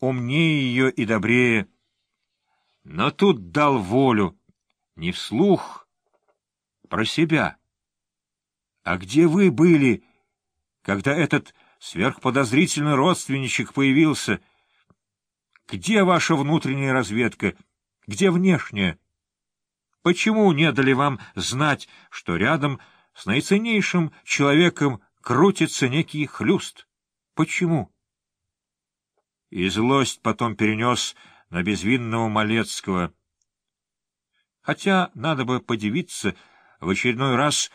умнее ее и добрее. Но тут дал волю, не вслух, про себя. А где вы были, когда этот сверхподозрительный родственничек появился? Где ваша внутренняя разведка? Где внешняя? Почему не дали вам знать, что рядом с наиценнейшим человеком крутится некий хлюст? Почему? И злость потом перенес на безвинного Малецкого. Хотя надо бы подивиться в очередной раз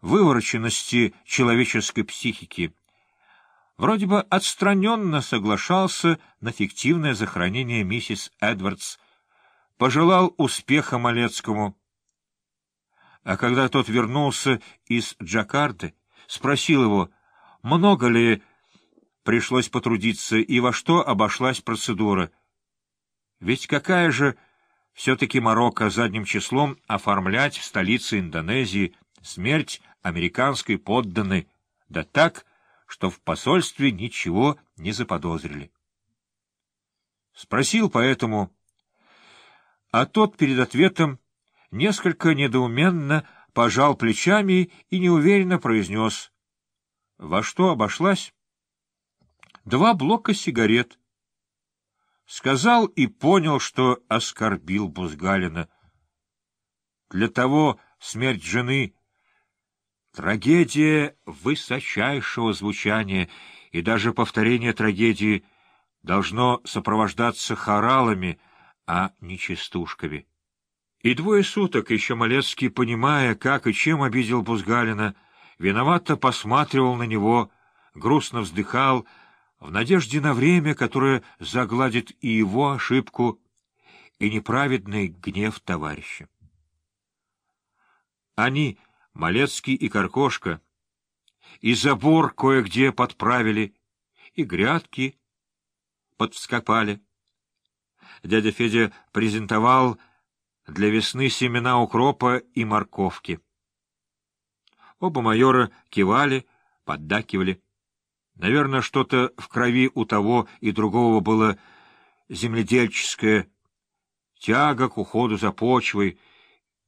вывороченности человеческой психики. Вроде бы отстраненно соглашался на фиктивное захоронение миссис Эдвардс, пожелал успеха Малецкому. А когда тот вернулся из Джакарты, спросил его, много ли пришлось потрудиться и во что обошлась процедура. Ведь какая же все-таки Марокко задним числом оформлять в столице Индонезии смерть американской подданной, да так, что в посольстве ничего не заподозрили. Спросил поэтому, а тот перед ответом несколько недоуменно пожал плечами и неуверенно произнес, во что обошлась? Два блока сигарет. Сказал и понял, что оскорбил Бузгалина. Для того смерть жены — трагедия высочайшего звучания, и даже повторение трагедии должно сопровождаться хоралами, а не частушками. И двое суток еще Малецкий, понимая, как и чем обидел Бузгалина, виновато посматривал на него, грустно вздыхал, в надежде на время, которое загладит и его ошибку, и неправедный гнев товарища. Они, Малецкий и Каркошка, и забор кое-где подправили, и грядки подвскопали. Дядя Федя презентовал для весны семена укропа и морковки. Оба майора кивали, поддакивали. Наверное, что-то в крови у того и другого было земледельческое, тяга к уходу за почвой,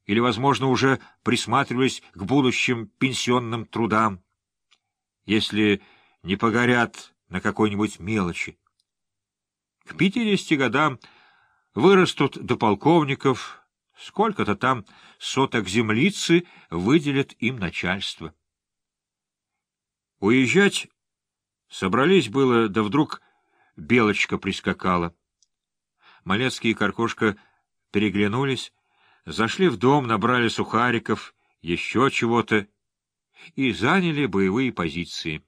или, возможно, уже присматривались к будущим пенсионным трудам, если не погорят на какой-нибудь мелочи. К пятидесяти годам вырастут до полковников, сколько-то там соток землицы выделят им начальство. Уезжать Собрались было, да вдруг белочка прискакала. Малецкий и Каркошка переглянулись, зашли в дом, набрали сухариков, еще чего-то и заняли боевые позиции.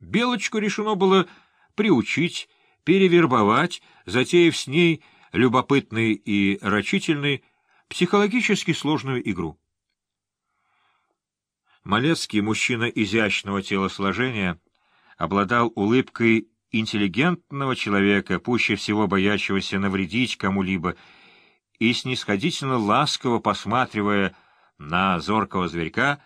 Белочку решено было приучить, перевербовать, затеяв с ней любопытный и рачительный, психологически сложную игру. Малецкий, мужчина изящного телосложения, обладал улыбкой интеллигентного человека, пуще всего боящегося навредить кому-либо, и, снисходительно ласково посматривая на зоркого зверька,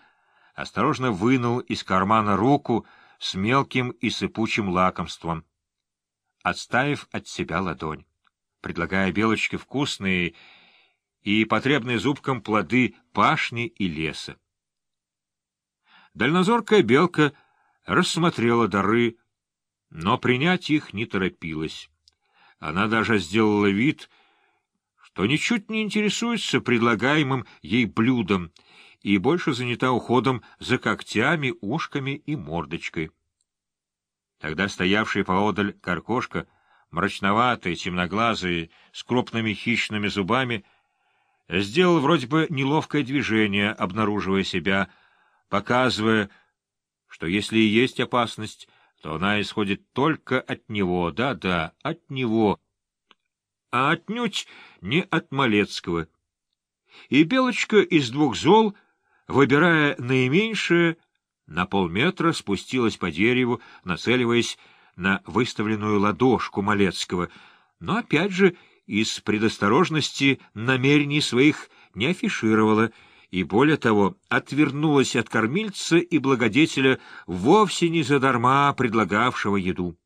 осторожно вынул из кармана руку с мелким и сыпучим лакомством, отставив от себя ладонь, предлагая белочке вкусные и потребные зубкам плоды пашни и леса. Дальнозоркая белка — рассмотрела дары, но принять их не торопилась. Она даже сделала вид, что ничуть не интересуется предлагаемым ей блюдом и больше занята уходом за когтями, ушками и мордочкой. Тогда стоявший поодаль каркошка, мрачноватый, темноглазый, с крупными хищными зубами, сделал вроде бы неловкое движение, обнаруживая себя, показывая, что если и есть опасность, то она исходит только от него, да-да, от него, а отнюдь не от Малецкого. И Белочка из двух зол, выбирая наименьшее, на полметра спустилась по дереву, нацеливаясь на выставленную ладошку Малецкого, но опять же из предосторожности намерений своих не афишировала — и, более того, отвернулась от кормильца и благодетеля, вовсе не задарма предлагавшего еду.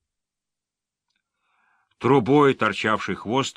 трубой торчавший хвост